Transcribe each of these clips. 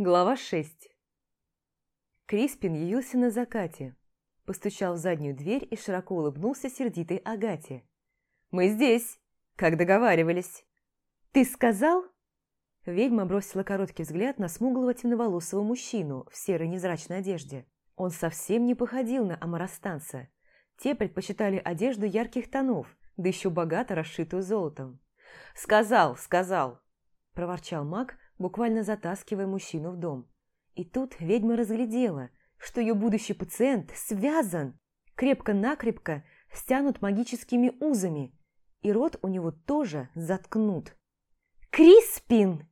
Глава 6 Криспин явился на закате, постучал в заднюю дверь и широко улыбнулся сердитой Агате. «Мы здесь, как договаривались». «Ты сказал?» Ведьма бросила короткий взгляд на смуглого темноволосого мужчину в серой незрачной одежде. Он совсем не походил на амарастанца. Те предпочитали одежду ярких тонов, да еще богато расшитую золотом. «Сказал, сказал!» – проворчал маг, буквально затаскивая мужчину в дом. И тут ведьма разглядела, что ее будущий пациент связан, крепко-накрепко стянут магическими узами, и рот у него тоже заткнут. «Криспин!»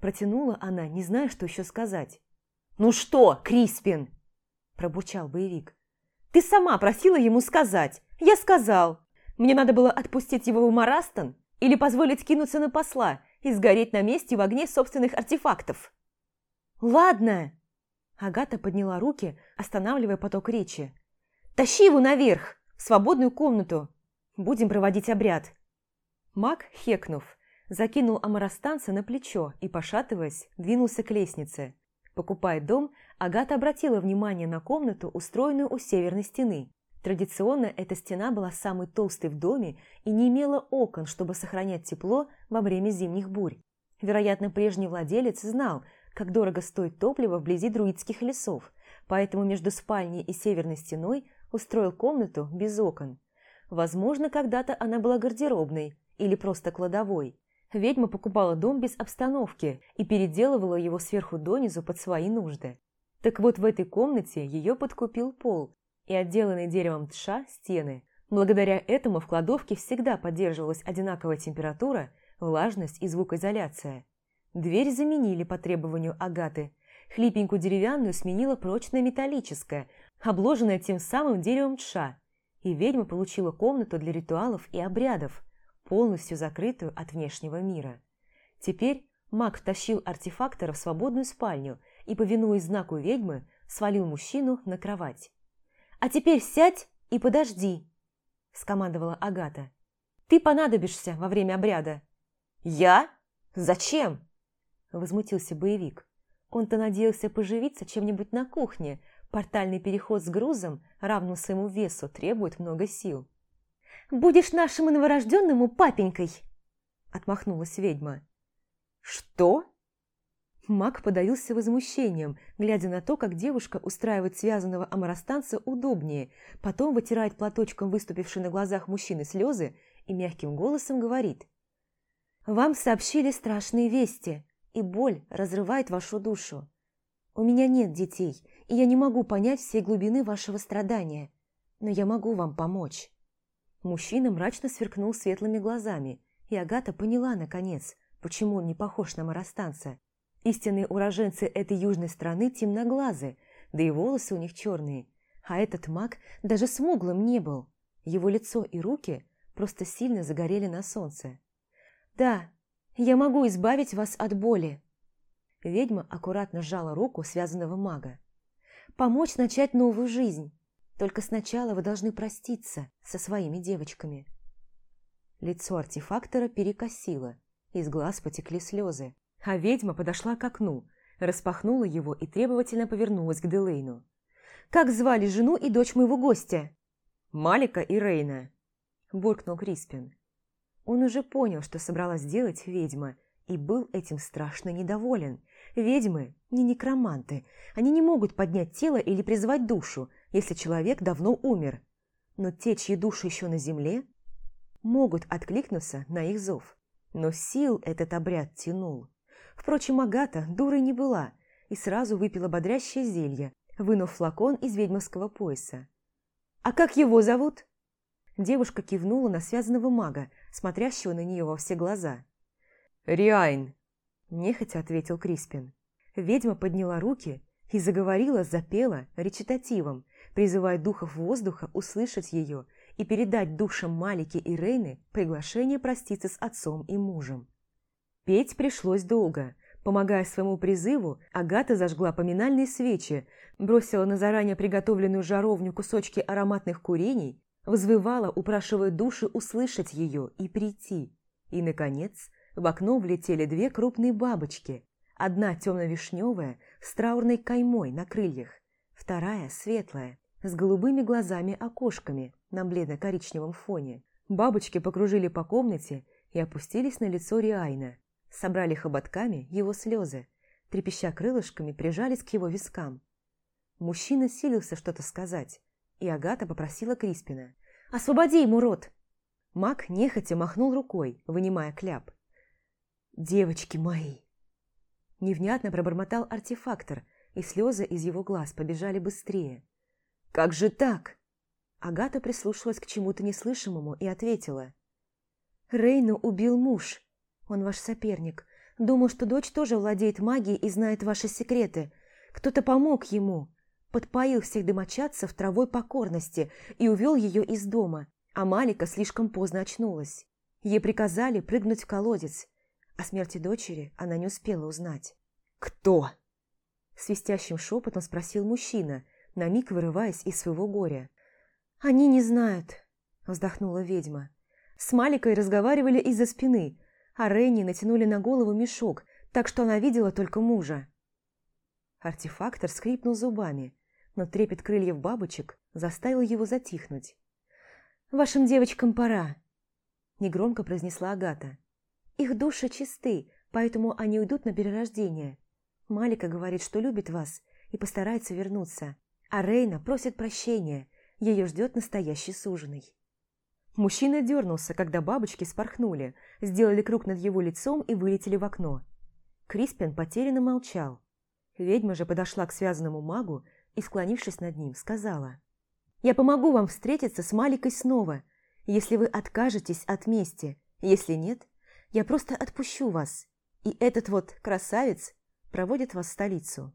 Протянула она, не зная, что еще сказать. «Ну что, Криспин?» Пробурчал боевик. «Ты сама просила ему сказать. Я сказал. Мне надо было отпустить его в Марастон или позволить кинуться на посла и сгореть на месте в огне собственных артефактов. «Ладно!» Агата подняла руки, останавливая поток речи. «Тащи его наверх, в свободную комнату. Будем проводить обряд». Маг, хекнув, закинул амарастанца на плечо и, пошатываясь, двинулся к лестнице. Покупая дом, Агата обратила внимание на комнату, устроенную у северной стены. Традиционно эта стена была самой толстой в доме и не имела окон, чтобы сохранять тепло во время зимних бурь. Вероятно, прежний владелец знал, как дорого стоит топливо вблизи друидских лесов, поэтому между спальней и северной стеной устроил комнату без окон. Возможно, когда-то она была гардеробной или просто кладовой. Ведьма покупала дом без обстановки и переделывала его сверху донизу под свои нужды. Так вот, в этой комнате ее подкупил пол, и отделанные деревом тша стены. Благодаря этому в кладовке всегда поддерживалась одинаковая температура, влажность и звукоизоляция. Дверь заменили по требованию Агаты. Хлипенькую деревянную сменила прочная металлическая, обложенная тем самым деревом тша, и ведьма получила комнату для ритуалов и обрядов, полностью закрытую от внешнего мира. Теперь маг втащил артефактора в свободную спальню и, повинуясь знаку ведьмы, свалил мужчину на кровать. «А теперь сядь и подожди», – скомандовала Агата. «Ты понадобишься во время обряда». «Я? Зачем?» – возмутился боевик. Он-то надеялся поживиться чем-нибудь на кухне. Портальный переход с грузом, равным своему весу, требует много сил. «Будешь нашему новорожденному папенькой!» – отмахнулась ведьма. «Что?» Маг подавился возмущением, глядя на то, как девушка устраивает связанного амарастанца удобнее, потом вытирает платочком выступившие на глазах мужчины слезы и мягким голосом говорит. «Вам сообщили страшные вести, и боль разрывает вашу душу. У меня нет детей, и я не могу понять всей глубины вашего страдания, но я могу вам помочь». Мужчина мрачно сверкнул светлыми глазами, и Агата поняла, наконец, почему он не похож на марастанца. Истинные уроженцы этой южной страны темноглазы, да и волосы у них черные. А этот маг даже смуглым не был. Его лицо и руки просто сильно загорели на солнце. «Да, я могу избавить вас от боли». Ведьма аккуратно сжала руку связанного мага. «Помочь начать новую жизнь. Только сначала вы должны проститься со своими девочками». Лицо артефактора перекосило, из глаз потекли слезы. А ведьма подошла к окну, распахнула его и требовательно повернулась к Делейну. «Как звали жену и дочь моего гостя?» «Малика и Рейна», – буркнул Криспин. Он уже понял, что собралась делать ведьма, и был этим страшно недоволен. Ведьмы не некроманты, они не могут поднять тело или призвать душу, если человек давно умер. Но те, чьи души еще на земле, могут откликнуться на их зов. Но сил этот обряд тянул. Впрочем, Агата дурой не была и сразу выпила бодрящее зелье, вынув флакон из ведьмовского пояса. «А как его зовут?» Девушка кивнула на связанного мага, смотрящего на нее во все глаза. «Риайн!» – нехотя ответил Криспин. Ведьма подняла руки и заговорила, запела речитативом, призывая духов воздуха услышать ее и передать душам Малики и Рейны приглашение проститься с отцом и мужем. Петь пришлось долго. Помогая своему призыву, Агата зажгла поминальные свечи, бросила на заранее приготовленную жаровню кусочки ароматных курений, взвывала, упрашивая души услышать ее и прийти. И, наконец, в окно влетели две крупные бабочки. Одна темно-вишневая, с траурной каймой на крыльях, вторая светлая, с голубыми глазами-окошками на бледно-коричневом фоне. Бабочки покружили по комнате и опустились на лицо Риайна. Собрали хоботками его слезы, трепеща крылышками, прижались к его вискам. Мужчина силился что-то сказать, и Агата попросила Криспина. «Освободи ему рот!» Мак нехотя махнул рукой, вынимая кляп. «Девочки мои!» Невнятно пробормотал артефактор, и слезы из его глаз побежали быстрее. «Как же так?» Агата прислушалась к чему-то неслышимому и ответила. «Рейну убил муж. Он ваш соперник. Думал, что дочь тоже владеет магией и знает ваши секреты. Кто-то помог ему, подпоил всех домочадцев травой покорности и увел ее из дома, а Малика слишком поздно очнулась. Ей приказали прыгнуть в колодец. О смерти дочери она не успела узнать. «Кто?» Свистящим шепотом спросил мужчина, на миг вырываясь из своего горя. «Они не знают», – вздохнула ведьма. С Маликой разговаривали из-за спины, а Ренни натянули на голову мешок, так что она видела только мужа. Артефактор скрипнул зубами, но трепет крыльев бабочек заставил его затихнуть. «Вашим девочкам пора», – негромко произнесла Агата. «Их души чисты, поэтому они уйдут на перерождение. Малика говорит, что любит вас и постарается вернуться, а Рейна просит прощения, ее ждет настоящий суженый». Мужчина дернулся, когда бабочки спорхнули, сделали круг над его лицом и вылетели в окно. Криспин потерянно молчал. Ведьма же подошла к связанному магу и, склонившись над ним, сказала. «Я помогу вам встретиться с Маликой снова, если вы откажетесь от мести. Если нет, я просто отпущу вас, и этот вот красавец проводит вас в столицу.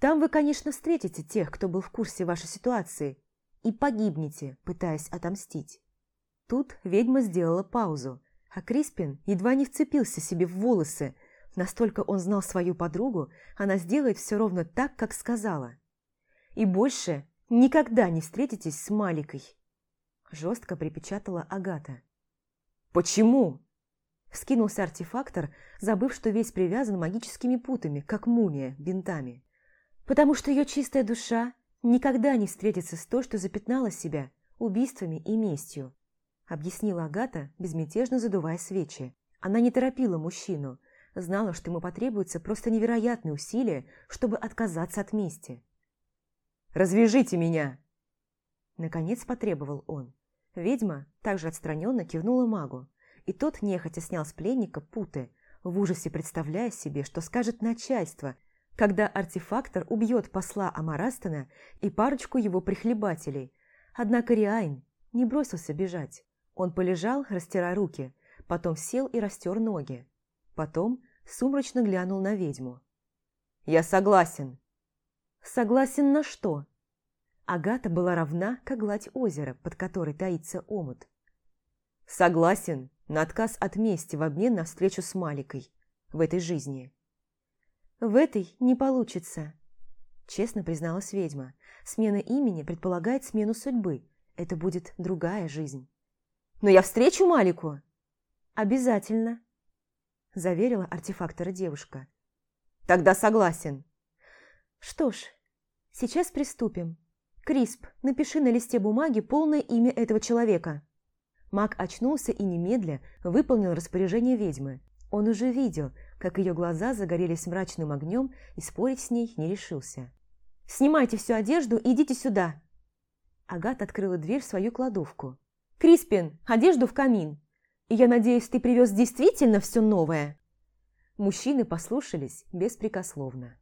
Там вы, конечно, встретите тех, кто был в курсе вашей ситуации, и погибнете, пытаясь отомстить. Тут ведьма сделала паузу, а Криспин едва не вцепился себе в волосы. Настолько он знал свою подругу, она сделает все ровно так, как сказала. «И больше никогда не встретитесь с Маликой», – жестко припечатала Агата. «Почему?» – вскинулся артефактор, забыв, что весь привязан магическими путами, как мумия, бинтами. «Потому что ее чистая душа никогда не встретится с той, что запятнала себя убийствами и местью объяснила Агата, безмятежно задувая свечи. Она не торопила мужчину, знала, что ему потребуется просто невероятные усилия, чтобы отказаться от мести. «Развяжите меня!» Наконец потребовал он. Ведьма также отстраненно кивнула магу, и тот нехотя снял с пленника путы, в ужасе представляя себе, что скажет начальство, когда артефактор убьет посла Амарастана и парочку его прихлебателей. Однако Риайн не бросился бежать. Он полежал, растирая руки, потом сел и растер ноги. Потом сумрачно глянул на ведьму. «Я согласен». «Согласен на что?» Агата была равна, как гладь озера, под которой таится омут. «Согласен на отказ от мести в обмен на встречу с Маликой в этой жизни». «В этой не получится», – честно призналась ведьма. «Смена имени предполагает смену судьбы. Это будет другая жизнь». Но я встречу Малику?» «Обязательно», – заверила артефактора девушка. «Тогда согласен». «Что ж, сейчас приступим. Крисп, напиши на листе бумаги полное имя этого человека». Маг очнулся и немедля выполнил распоряжение ведьмы. Он уже видел, как ее глаза загорелись мрачным огнем и спорить с ней не решился. «Снимайте всю одежду и идите сюда!» Агат открыла дверь в свою кладовку. Криспин, одежду в камин. И я надеюсь, ты привез действительно все новое?» Мужчины послушались беспрекословно.